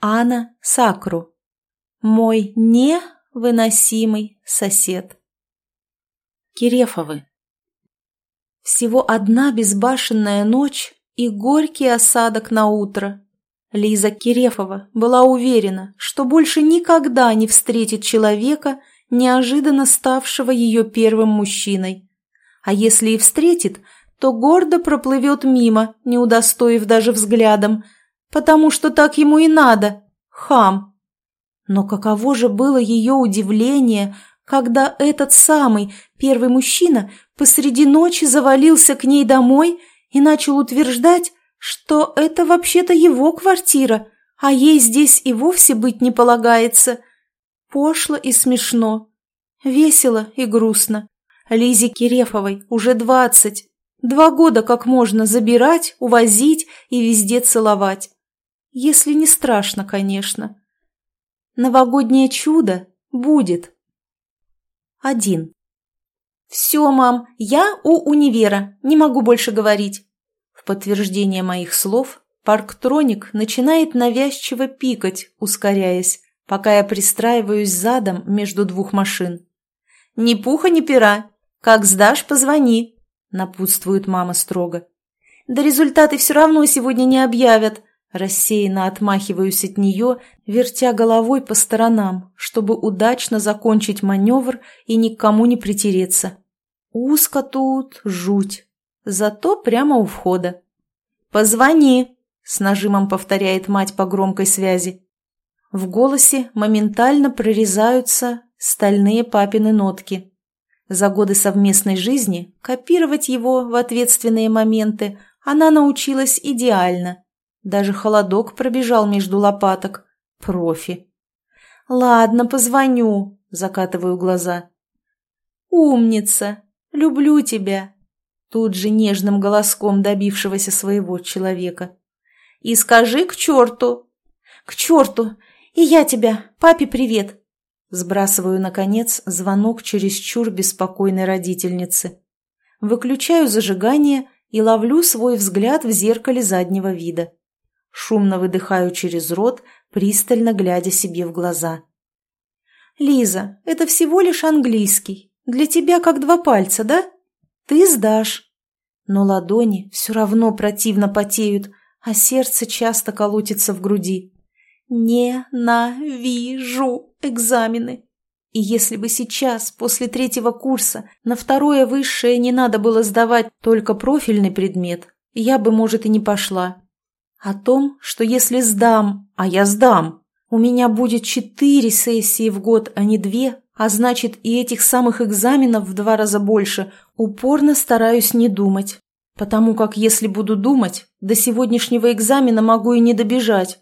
Анна Сакру. Мой невыносимый сосед. Кирефовы. Всего одна безбашенная ночь и горький осадок на утро. Лиза Кирефова была уверена, что больше никогда не встретит человека, неожиданно ставшего ее первым мужчиной. А если и встретит, то гордо проплывет мимо, не удостоив даже взглядом, потому что так ему и надо, хам. Но каково же было ее удивление, когда этот самый первый мужчина посреди ночи завалился к ней домой и начал утверждать, что это вообще-то его квартира, а ей здесь и вовсе быть не полагается. Пошло и смешно, весело и грустно. Лизе Кирефовой уже двадцать. Два года как можно забирать, увозить и везде целовать. Если не страшно, конечно. Новогоднее чудо будет. Один. «Все, мам, я у универа, не могу больше говорить». В подтверждение моих слов парктроник начинает навязчиво пикать, ускоряясь, пока я пристраиваюсь задом между двух машин. «Ни пуха, ни пера. Как сдашь, позвони», — напутствует мама строго. «Да результаты все равно сегодня не объявят», Рассеянно отмахиваюсь от нее, вертя головой по сторонам, чтобы удачно закончить маневр и никому не притереться. Узко тут, жуть. Зато прямо у входа. «Позвони!» — с нажимом повторяет мать по громкой связи. В голосе моментально прорезаются стальные папины нотки. За годы совместной жизни копировать его в ответственные моменты она научилась идеально — даже холодок пробежал между лопаток. Профи. «Ладно, позвоню», — закатываю глаза. «Умница! Люблю тебя!» Тут же нежным голоском добившегося своего человека. «И скажи к черту!» «К черту! И я тебя! Папе привет!» Сбрасываю, наконец, звонок чересчур беспокойной родительницы. Выключаю зажигание и ловлю свой взгляд в зеркале заднего вида. Шумно выдыхаю через рот, пристально глядя себе в глаза. «Лиза, это всего лишь английский. Для тебя как два пальца, да? Ты сдашь». Но ладони все равно противно потеют, а сердце часто колотится в груди. «Ненавижу экзамены!» И если бы сейчас, после третьего курса, на второе высшее не надо было сдавать только профильный предмет, я бы, может, и не пошла. О том, что если сдам, а я сдам, у меня будет четыре сессии в год, а не две, а значит и этих самых экзаменов в два раза больше, упорно стараюсь не думать. Потому как если буду думать, до сегодняшнего экзамена могу и не добежать.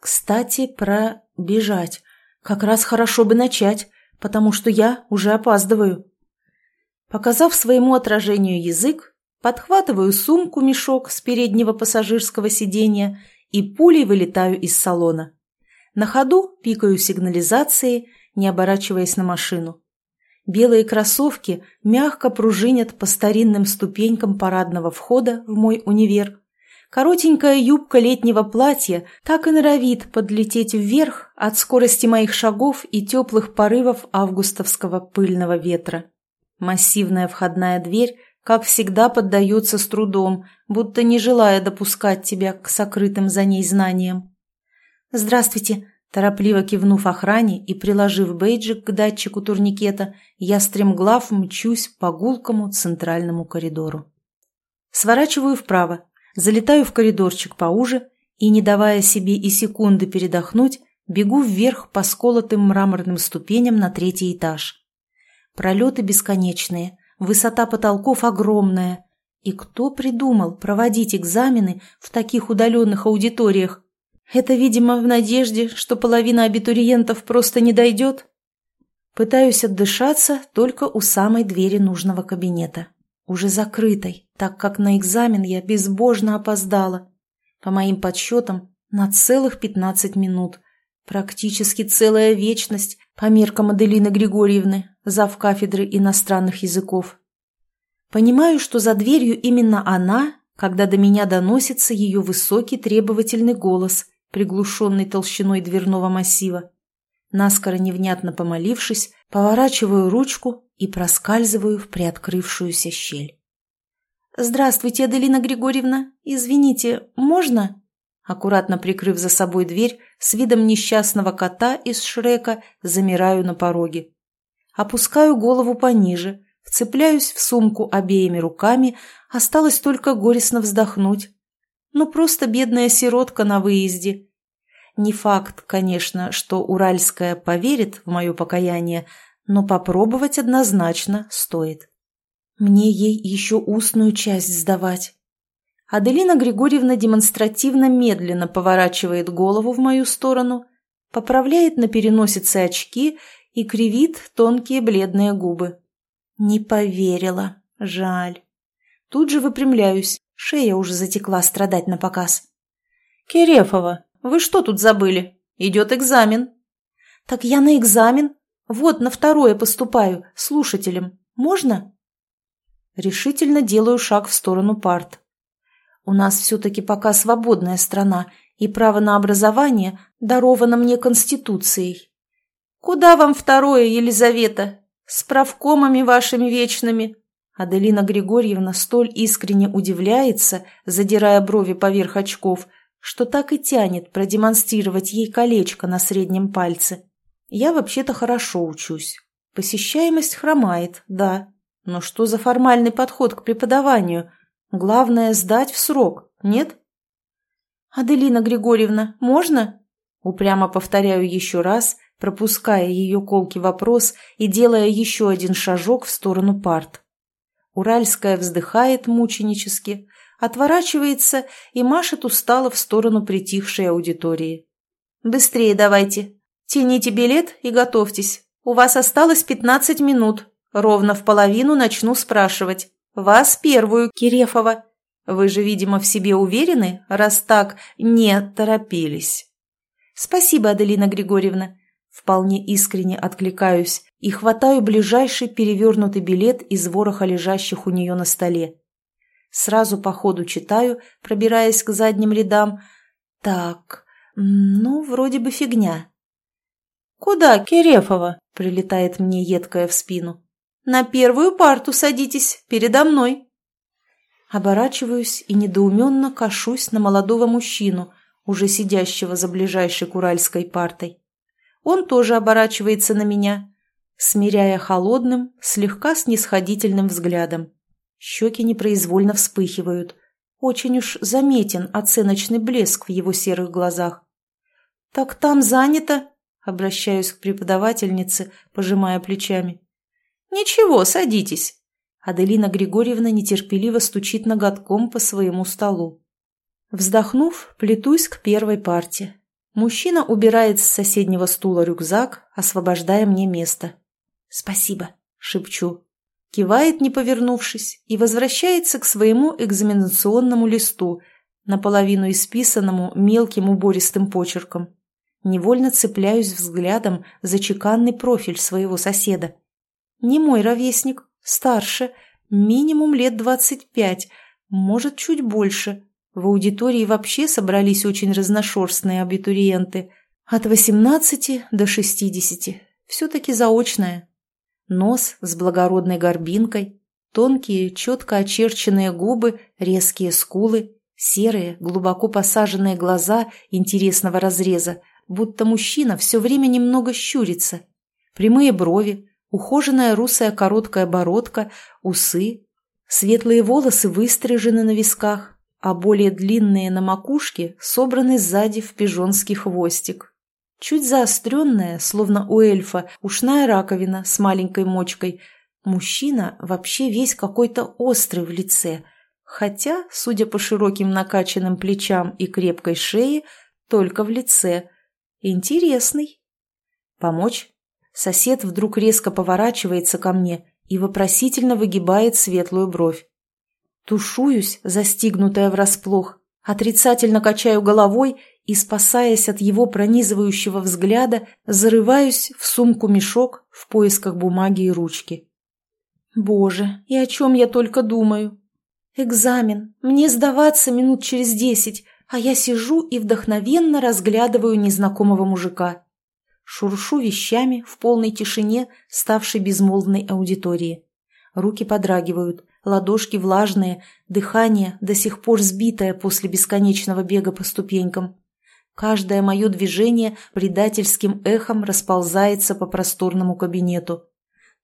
Кстати, про бежать. Как раз хорошо бы начать, потому что я уже опаздываю. Показав своему отражению язык, подхватываю сумку-мешок с переднего пассажирского сиденья и пулей вылетаю из салона. На ходу пикаю сигнализации, не оборачиваясь на машину. Белые кроссовки мягко пружинят по старинным ступенькам парадного входа в мой универ. Коротенькая юбка летнего платья так и норовит подлететь вверх от скорости моих шагов и теплых порывов августовского пыльного ветра. Массивная входная дверь как всегда поддается с трудом, будто не желая допускать тебя к сокрытым за ней знаниям. «Здравствуйте!» Торопливо кивнув охране и приложив бейджик к датчику турникета, я стремглав мчусь по гулкому центральному коридору. Сворачиваю вправо, залетаю в коридорчик поуже и, не давая себе и секунды передохнуть, бегу вверх по сколотым мраморным ступеням на третий этаж. Пролеты бесконечные, высота потолков огромная. И кто придумал проводить экзамены в таких удаленных аудиториях? Это, видимо, в надежде, что половина абитуриентов просто не дойдет? Пытаюсь отдышаться только у самой двери нужного кабинета. Уже закрытой, так как на экзамен я безбожно опоздала. По моим подсчетам, на целых пятнадцать минут. Практически целая вечность по меркам Аделины Григорьевны, зав кафедры иностранных языков. Понимаю, что за дверью именно она, когда до меня доносится ее высокий требовательный голос приглушенный толщиной дверного массива. Наскоро невнятно помолившись, поворачиваю ручку и проскальзываю в приоткрывшуюся щель. «Здравствуйте, Аделина Григорьевна. Извините, можно?» Аккуратно прикрыв за собой дверь, с видом несчастного кота из Шрека замираю на пороге. Опускаю голову пониже, вцепляюсь в сумку обеими руками, осталось только горестно вздохнуть. Ну, просто бедная сиротка на выезде. Не факт, конечно, что Уральская поверит в мое покаяние, но попробовать однозначно стоит. Мне ей еще устную часть сдавать. Аделина Григорьевна демонстративно медленно поворачивает голову в мою сторону, поправляет на переносице очки и кривит тонкие бледные губы. Не поверила. Жаль. Тут же выпрямляюсь, шея уже затекла страдать на показ. «Керефова, вы что тут забыли? Идет экзамен». «Так я на экзамен. Вот на второе поступаю, слушателем. Можно?» Решительно делаю шаг в сторону парт. У нас все-таки пока свободная страна, и право на образование даровано мне Конституцией. Куда вам второе, Елизавета? С правкомами вашими вечными. Аделина Григорьевна столь искренне удивляется, задирая брови поверх очков, что так и тянет продемонстрировать ей колечко на среднем пальце. Я вообще-то хорошо учусь. Посещаемость хромает, да. Но что за формальный подход к преподаванию? Главное – сдать в срок, нет? «Аделина Григорьевна, можно?» Упрямо повторяю еще раз, пропуская ее колкий вопрос и делая еще один шажок в сторону парт. Уральская вздыхает мученически, отворачивается и машет устало в сторону притихшей аудитории. «Быстрее давайте. Тяните билет и готовьтесь. У вас осталось пятнадцать минут. Ровно в половину начну спрашивать. Вас первую, Кирефова. Вы же, видимо, в себе уверены, раз так не торопились. Спасибо, Аделина Григорьевна. Вполне искренне откликаюсь и хватаю ближайший перевернутый билет из вороха лежащих у нее на столе. Сразу по ходу читаю, пробираясь к задним рядам. Так, ну, вроде бы фигня. «Куда, Кирефова?» — прилетает мне едкая в спину. На первую парту садитесь, передо мной. Оборачиваюсь и недоуменно кашусь на молодого мужчину, уже сидящего за ближайшей куральской партой. Он тоже оборачивается на меня, смиряя холодным, слегка снисходительным взглядом. Щеки непроизвольно вспыхивают. Очень уж заметен оценочный блеск в его серых глазах. «Так там занято?» — обращаюсь к преподавательнице, пожимая плечами. «Ничего, садитесь». Аделина Григорьевна нетерпеливо стучит ноготком по своему столу. Вздохнув, плетусь к первой парте. Мужчина убирает с соседнего стула рюкзак, освобождая мне место. «Спасибо», — шепчу. Кивает, не повернувшись, и возвращается к своему экзаменационному листу, наполовину исписанному мелким убористым почерком. Невольно цепляюсь взглядом за чеканный профиль своего соседа. Не мой ровесник, старше, минимум лет двадцать пять, может, чуть больше. В аудитории вообще собрались очень разношерстные абитуриенты. От восемнадцати до шестидесяти. Все-таки заочная. Нос с благородной горбинкой, тонкие, четко очерченные губы, резкие скулы, серые, глубоко посаженные глаза интересного разреза, будто мужчина все время немного щурится. Прямые брови, ухоженная русая короткая бородка, усы, светлые волосы выстрижены на висках, а более длинные на макушке собраны сзади в пижонский хвостик. Чуть заостренная, словно у эльфа, ушная раковина с маленькой мочкой. Мужчина вообще весь какой-то острый в лице, хотя, судя по широким накачанным плечам и крепкой шее, только в лице. Интересный. Помочь? Сосед вдруг резко поворачивается ко мне и вопросительно выгибает светлую бровь. Тушуюсь, застигнутая врасплох, отрицательно качаю головой и, спасаясь от его пронизывающего взгляда, зарываюсь в сумку-мешок в поисках бумаги и ручки. Боже, и о чем я только думаю? Экзамен. Мне сдаваться минут через десять. а я сижу и вдохновенно разглядываю незнакомого мужика. Шуршу вещами в полной тишине, ставшей безмолвной аудитории. Руки подрагивают, ладошки влажные, дыхание до сих пор сбитое после бесконечного бега по ступенькам. Каждое мое движение предательским эхом расползается по просторному кабинету.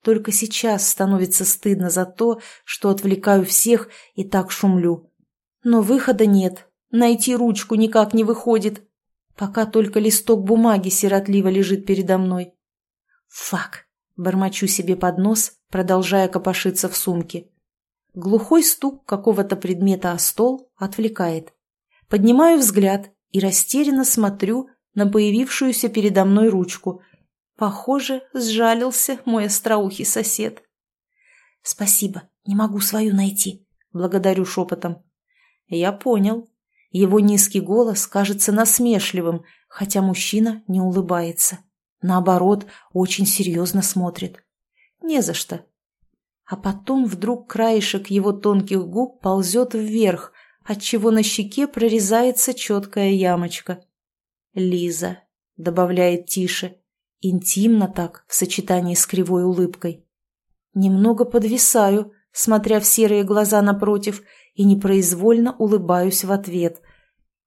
Только сейчас становится стыдно за то, что отвлекаю всех и так шумлю. Но выхода нет, найти ручку никак не выходит, пока только листок бумаги сиротливо лежит передо мной. «Фак!» — бормочу себе под нос, продолжая копошиться в сумке. Глухой стук какого-то предмета о стол отвлекает. Поднимаю взгляд и растерянно смотрю на появившуюся передо мной ручку. Похоже, сжалился мой остроухий сосед. «Спасибо, не могу свою найти», — благодарю шепотом. «Я понял». Его низкий голос кажется насмешливым, хотя мужчина не улыбается. Наоборот, очень серьезно смотрит. «Не за что». А потом вдруг краешек его тонких губ ползет вверх, отчего на щеке прорезается четкая ямочка. «Лиза», — добавляет тише, интимно так, в сочетании с кривой улыбкой. Немного подвисаю, смотря в серые глаза напротив, и непроизвольно улыбаюсь в ответ.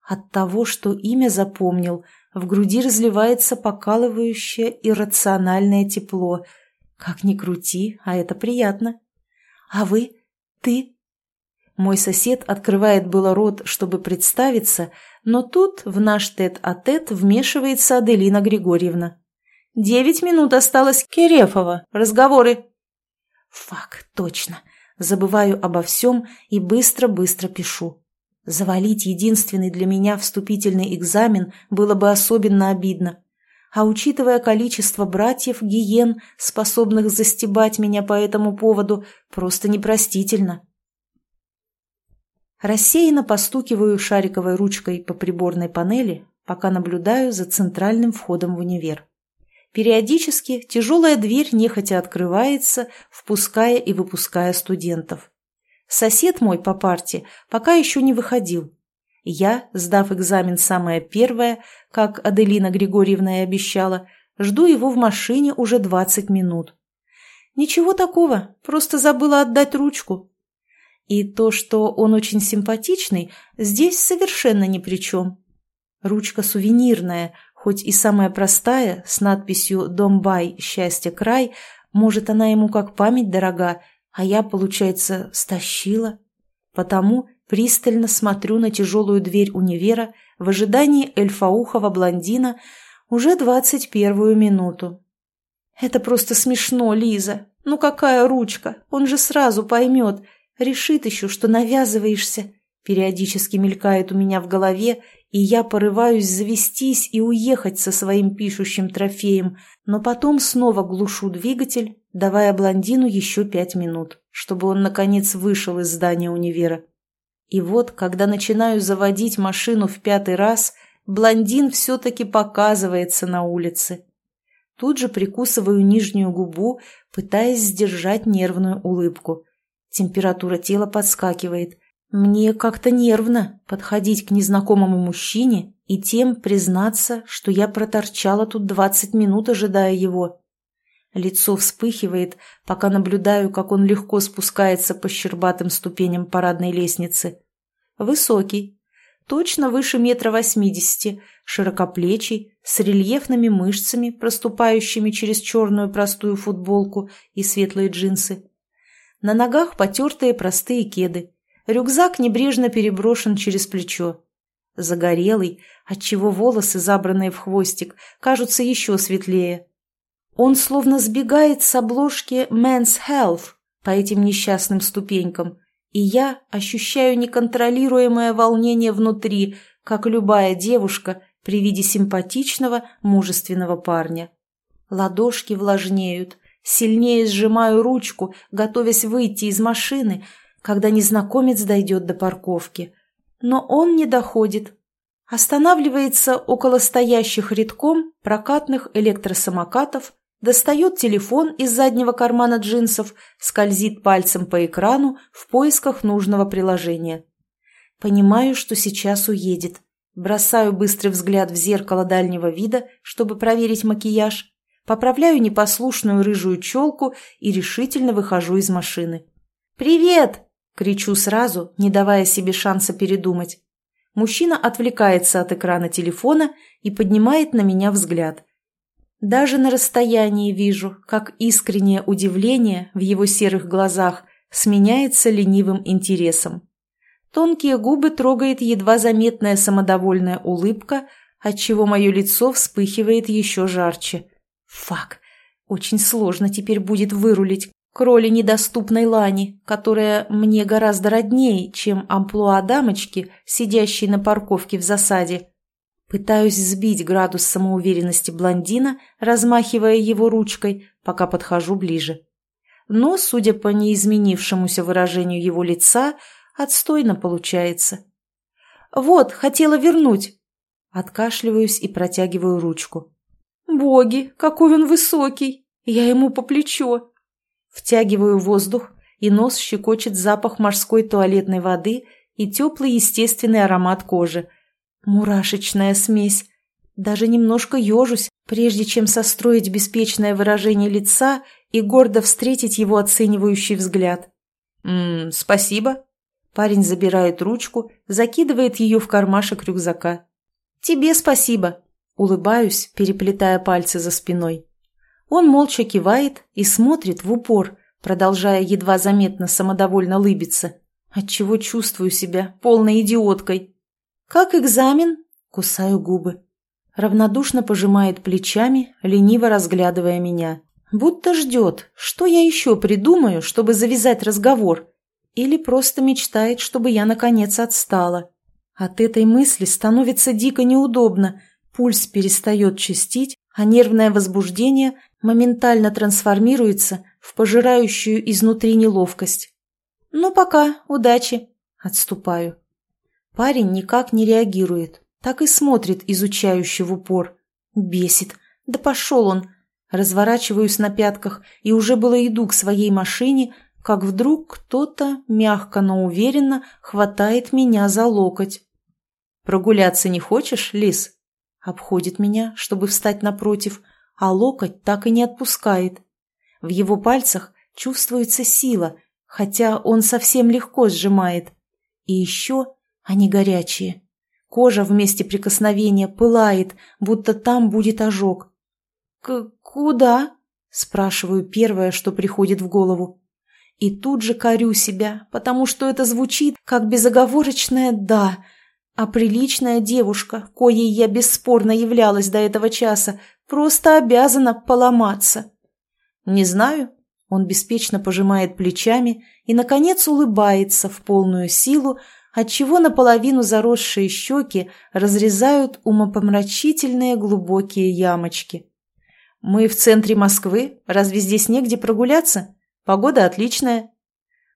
От того, что имя запомнил, в груди разливается покалывающее иррациональное тепло. Как ни крути, а это приятно. «А вы? Ты?» Мой сосед открывает было рот, чтобы представиться, но тут в наш тет-а-тет -тет вмешивается Аделина Григорьевна. «Девять минут осталось Керефова. Разговоры». «Фак, точно. Забываю обо всем и быстро-быстро пишу. Завалить единственный для меня вступительный экзамен было бы особенно обидно. А учитывая количество братьев Гиен, способных застебать меня по этому поводу, просто непростительно. Рассеянно постукиваю шариковой ручкой по приборной панели, пока наблюдаю за центральным входом в универ. Периодически тяжелая дверь нехотя открывается, впуская и выпуская студентов. Сосед мой по парте пока еще не выходил. Я, сдав экзамен самое первое, как Аделина Григорьевна и обещала, жду его в машине уже 20 минут. Ничего такого, просто забыла отдать ручку. И то, что он очень симпатичный, здесь совершенно ни при чем. Ручка сувенирная, хоть и самая простая, с надписью «Домбай. Счастье. Край», может, она ему как память дорога, а я, получается, стащила. Потому пристально смотрю на тяжелую дверь универа в ожидании эльфаухого блондина уже двадцать первую минуту. «Это просто смешно, Лиза. Ну какая ручка? Он же сразу поймет. Решит еще, что навязываешься. Периодически мелькает у меня в голове, и я порываюсь завестись и уехать со своим пишущим трофеем, но потом снова глушу двигатель, давая блондину еще пять минут, чтобы он, наконец, вышел из здания универа. И вот, когда начинаю заводить машину в пятый раз, блондин все-таки показывается на улице. Тут же прикусываю нижнюю губу, пытаясь сдержать нервную улыбку. Температура тела подскакивает. Мне как-то нервно подходить к незнакомому мужчине и тем признаться, что я проторчала тут двадцать минут, ожидая его. Лицо вспыхивает, пока наблюдаю, как он легко спускается по щербатым ступеням парадной лестницы. Высокий, точно выше метра восьмидесяти, широкоплечий, с рельефными мышцами, проступающими через черную простую футболку и светлые джинсы. На ногах потертые простые кеды. Рюкзак небрежно переброшен через плечо. Загорелый, отчего волосы, забранные в хвостик, кажутся еще светлее. Он словно сбегает с обложки «Men's Health» по этим несчастным ступенькам, и я ощущаю неконтролируемое волнение внутри, как любая девушка при виде симпатичного, мужественного парня. Ладошки влажнеют, Сильнее сжимаю ручку, готовясь выйти из машины, когда незнакомец дойдет до парковки. Но он не доходит. Останавливается около стоящих редком прокатных электросамокатов, достает телефон из заднего кармана джинсов, скользит пальцем по экрану в поисках нужного приложения. Понимаю, что сейчас уедет. Бросаю быстрый взгляд в зеркало дальнего вида, чтобы проверить макияж, поправляю непослушную рыжую челку и решительно выхожу из машины. «Привет!» — кричу сразу, не давая себе шанса передумать. Мужчина отвлекается от экрана телефона и поднимает на меня взгляд. Даже на расстоянии вижу, как искреннее удивление в его серых глазах сменяется ленивым интересом. Тонкие губы трогает едва заметная самодовольная улыбка, отчего мое лицо вспыхивает еще жарче. Фак, очень сложно теперь будет вырулить к роли недоступной Лани, которая мне гораздо роднее, чем амплуа дамочки, сидящей на парковке в засаде. Пытаюсь сбить градус самоуверенности блондина, размахивая его ручкой, пока подхожу ближе. Но, судя по неизменившемуся выражению его лица, Отстойно получается. Вот, хотела вернуть. Откашливаюсь и протягиваю ручку. Боги, какой он высокий! Я ему по плечо. Втягиваю воздух, и нос щекочет запах морской туалетной воды и теплый естественный аромат кожи. Мурашечная смесь. Даже немножко ежусь, прежде чем состроить беспечное выражение лица и гордо встретить его оценивающий взгляд. «М -м, «Спасибо», Парень забирает ручку, закидывает ее в кармашек рюкзака. «Тебе спасибо!» Улыбаюсь, переплетая пальцы за спиной. Он молча кивает и смотрит в упор, продолжая едва заметно самодовольно лыбиться, отчего чувствую себя полной идиоткой. «Как экзамен?» – кусаю губы. Равнодушно пожимает плечами, лениво разглядывая меня. Будто ждет, что я еще придумаю, чтобы завязать разговор – или просто мечтает, чтобы я, наконец, отстала. От этой мысли становится дико неудобно, пульс перестает чистить, а нервное возбуждение моментально трансформируется в пожирающую изнутри неловкость. «Ну, пока, удачи!» Отступаю. Парень никак не реагирует, так и смотрит изучающе в упор. Бесит. Да пошел он! Разворачиваюсь на пятках и уже было иду к своей машине, как вдруг кто-то, мягко, но уверенно, хватает меня за локоть. «Прогуляться не хочешь, Лис?» Обходит меня, чтобы встать напротив, а локоть так и не отпускает. В его пальцах чувствуется сила, хотя он совсем легко сжимает. И еще они горячие. Кожа в месте прикосновения пылает, будто там будет ожог. «К «Куда?» – спрашиваю первое, что приходит в голову. И тут же корю себя, потому что это звучит как безоговорочное «да», а приличная девушка, коей я бесспорно являлась до этого часа, просто обязана поломаться. «Не знаю», — он беспечно пожимает плечами и, наконец, улыбается в полную силу, отчего наполовину заросшие щеки разрезают умопомрачительные глубокие ямочки. «Мы в центре Москвы, разве здесь негде прогуляться?» Погода отличная.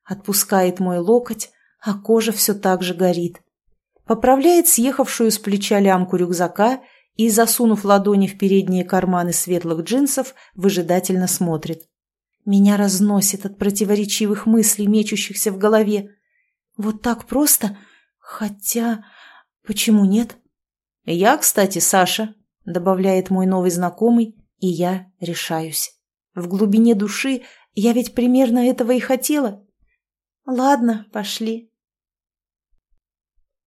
Отпускает мой локоть, а кожа все так же горит. Поправляет съехавшую с плеча лямку рюкзака и, засунув ладони в передние карманы светлых джинсов, выжидательно смотрит. Меня разносит от противоречивых мыслей, мечущихся в голове. Вот так просто? Хотя... Почему нет? Я, кстати, Саша, добавляет мой новый знакомый, и я решаюсь. В глубине души я ведь примерно этого и хотела. Ладно, пошли.